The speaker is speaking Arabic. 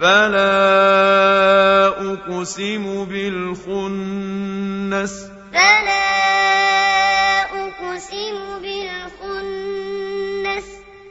فَلَا أُقْسِمُ بِالْخُنَّسِ. فَلَا أُقْسِمُ بالخنس.